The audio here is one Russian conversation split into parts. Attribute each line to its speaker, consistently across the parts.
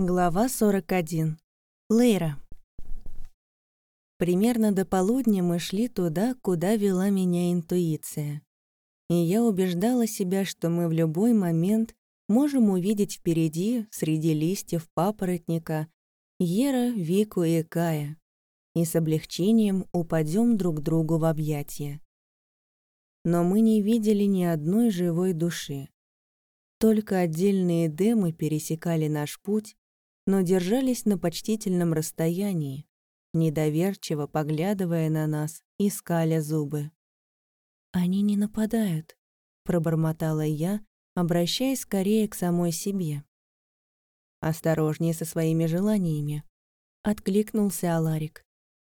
Speaker 1: Глава 41. Лейра. Примерно до полудня мы шли туда, куда вела меня интуиция. И я убеждала себя, что мы в любой момент можем увидеть впереди, среди листьев папоротника, Ера, Вику и Кая, и с облегчением упадем друг другу в объятия. Но мы не видели ни одной живой души. Только отдельные демы пересекали наш путь, но держались на почтительном расстоянии, недоверчиво поглядывая на нас и скаля зубы. «Они не нападают», — пробормотала я, обращаясь скорее к самой себе. «Осторожнее со своими желаниями», — откликнулся Аларик.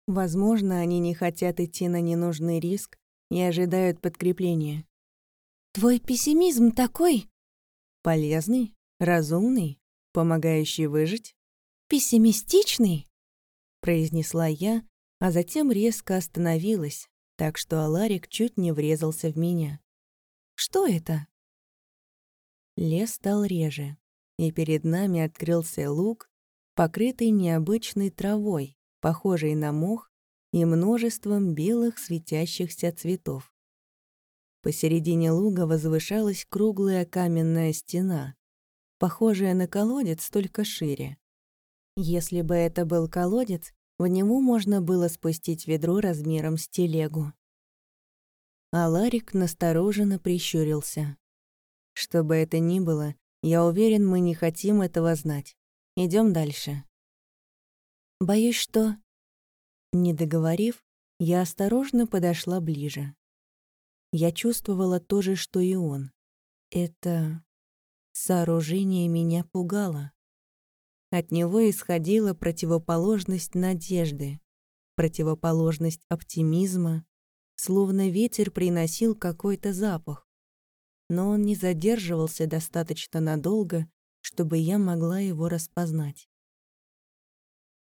Speaker 1: «Возможно, они не хотят идти на ненужный риск и ожидают подкрепления».
Speaker 2: «Твой пессимизм такой...»
Speaker 1: «Полезный, разумный, помогающий выжить?»
Speaker 2: «Пессимистичный?»
Speaker 1: — произнесла я, а затем резко остановилась, так что Аларик чуть не врезался в меня. «Что это?» Лес стал реже, и перед нами открылся луг, покрытый необычной травой, похожей на мох, и множеством белых светящихся цветов. Посередине луга возвышалась круглая каменная стена, похожая на колодец, только шире. Если бы это был колодец, в него можно было спустить ведро размером с телегу. А Ларик настороженно прищурился. Что бы это ни было, я уверен, мы не хотим этого знать. Идем дальше.
Speaker 2: Боюсь, что...
Speaker 1: Не договорив, я осторожно подошла ближе. Я чувствовала то же, что и он. Это Сооружение меня пугало. От него исходила противоположность надежды, противоположность оптимизма, словно ветер приносил какой-то запах. Но он не задерживался достаточно надолго, чтобы я могла его распознать.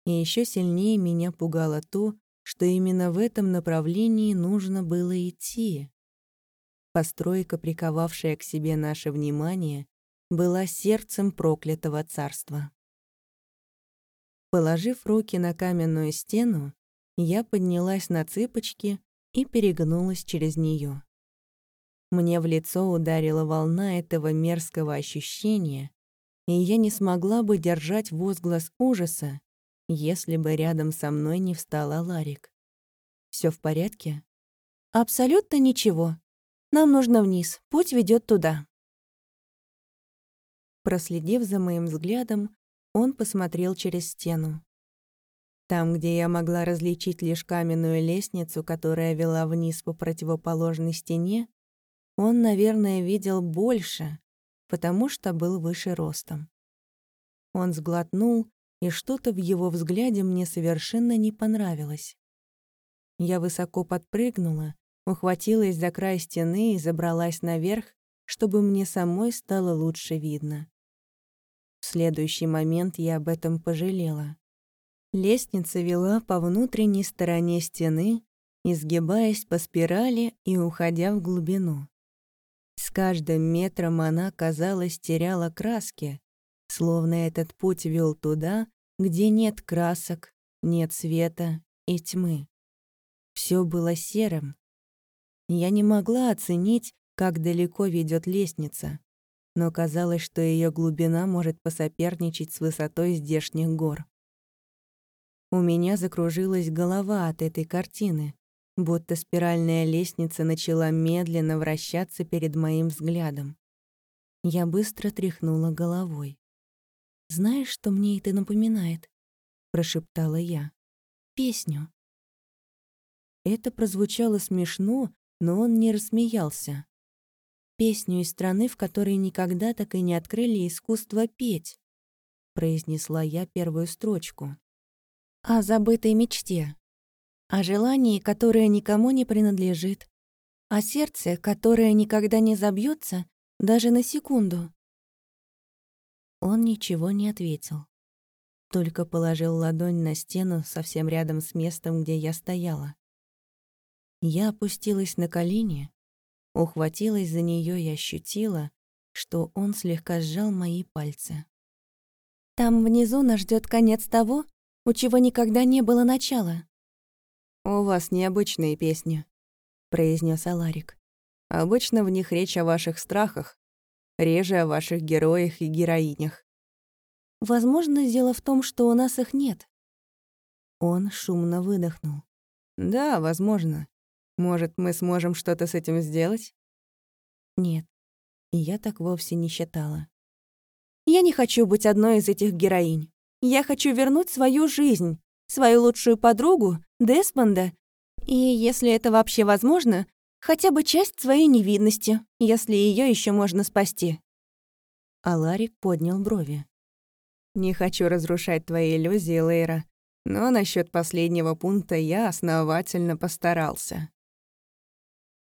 Speaker 1: И еще сильнее меня пугало то, что именно в этом направлении нужно было идти. Постройка, приковавшая к себе наше внимание, была сердцем проклятого царства. Положив руки на каменную стену, я поднялась на цыпочки и перегнулась через нее. Мне в лицо ударила волна этого мерзкого ощущения, и я не смогла бы держать возглас ужаса, если бы рядом со мной не встала Ларик. Все в порядке?»
Speaker 2: «Абсолютно ничего. Нам нужно вниз, путь ведет туда».
Speaker 1: Проследив за моим взглядом, он посмотрел через стену. Там, где я могла различить лишь каменную лестницу, которая вела вниз по противоположной стене, он, наверное, видел больше, потому что был выше ростом. Он сглотнул, и что-то в его взгляде мне совершенно не понравилось. Я высоко подпрыгнула, ухватилась за край стены и забралась наверх, чтобы мне самой стало лучше видно. Следующий момент я об этом пожалела. Лестница вела по внутренней стороне стены, изгибаясь по спирали и уходя в глубину. С каждым метром она, казалось, теряла краски, словно этот путь вел туда, где нет красок, нет света и тьмы. Все было серым. Я не могла оценить, как далеко ведет лестница, но казалось, что ее глубина может посоперничать с высотой здешних гор. У меня закружилась голова от этой картины, будто спиральная лестница начала медленно вращаться перед моим взглядом. Я быстро тряхнула головой.
Speaker 2: «Знаешь, что мне это напоминает?» — прошептала я. «Песню».
Speaker 1: Это прозвучало смешно, но он не рассмеялся
Speaker 2: песню из страны, в которой никогда так и не открыли искусство петь», — произнесла я первую строчку. «О забытой мечте, о желании, которое никому не принадлежит, о сердце, которое никогда не забьется даже на секунду». Он ничего не ответил, только положил ладонь на стену совсем рядом с местом, где я стояла. Я опустилась на колени, Ухватилась за нее и ощутила, что он слегка сжал мои пальцы. Там внизу нас ждет конец того, у чего никогда не было начала.
Speaker 1: «У вас необычные песни», — произнес Аларик. «Обычно в них речь о ваших страхах, реже о ваших героях и героинях».
Speaker 2: «Возможно, дело в том, что у нас их нет». Он шумно выдохнул.
Speaker 1: «Да, возможно. Может, мы сможем что-то с этим сделать?»
Speaker 2: «Нет, я так вовсе не считала. Я не хочу быть одной из этих героинь. Я хочу вернуть свою жизнь, свою лучшую подругу, Деспонда, и, если это вообще возможно, хотя бы часть своей невинности, если ее еще можно спасти.
Speaker 1: Аларик поднял брови. «Не хочу разрушать твои иллюзии, Лейра, но насчет последнего пункта я основательно постарался».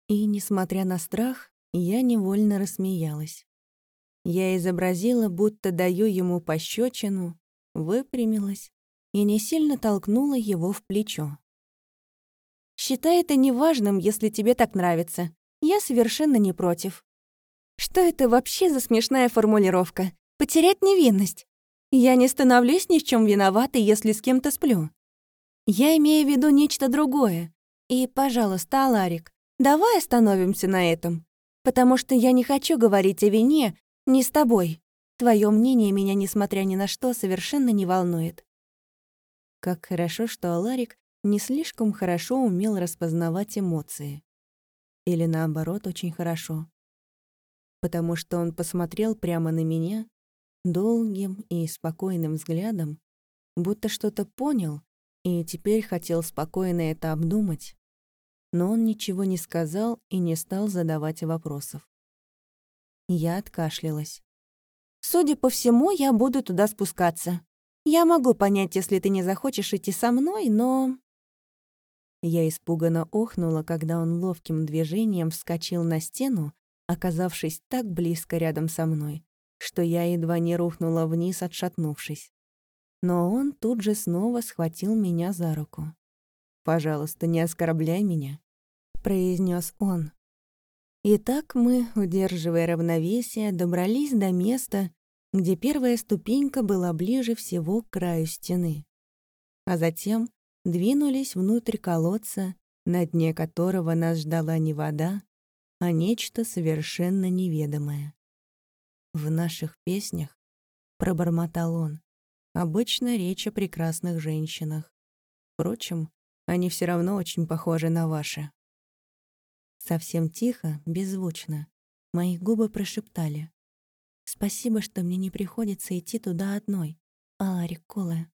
Speaker 2: И, несмотря на страх, я невольно рассмеялась. Я изобразила, будто даю ему пощечину, выпрямилась и не сильно толкнула его в плечо. «Считай это неважным, если тебе так нравится. Я совершенно не против». «Что это вообще за смешная формулировка? Потерять невинность? Я не становлюсь ни в чем виноватой, если с кем-то сплю. Я имею в виду нечто другое. И, пожалуйста, Аларик, давай остановимся на этом. Потому что я не хочу говорить о вине, не с тобой. Твое мнение меня, несмотря ни на что, совершенно не волнует.
Speaker 1: Как хорошо, что Аларик не слишком хорошо умел распознавать эмоции. Или наоборот, очень хорошо. Потому что он посмотрел прямо на меня долгим и спокойным взглядом, будто что-то понял и теперь хотел спокойно это обдумать, но он ничего не сказал и не стал задавать вопросов. Я откашлялась.
Speaker 2: «Судя по всему, я буду туда спускаться. Я могу понять, если ты не захочешь идти со мной, но...»
Speaker 1: Я испуганно охнула, когда он ловким движением вскочил на стену, оказавшись так близко рядом со мной, что я едва не рухнула вниз, отшатнувшись. Но он тут же снова схватил меня за руку. «Пожалуйста, не оскорбляй меня», — произнес он. И так мы, удерживая равновесие, добрались до места, где первая ступенька была ближе всего к краю стены. А затем двинулись внутрь колодца, на дне которого нас ждала не вода, а нечто совершенно неведомое. В наших песнях, пробормотал он, обычно речь о прекрасных женщинах. Впрочем, они все равно очень похожи на ваши. Совсем тихо, беззвучно, мои губы прошептали. «Спасибо, что мне не приходится идти туда одной, Аларик Коле».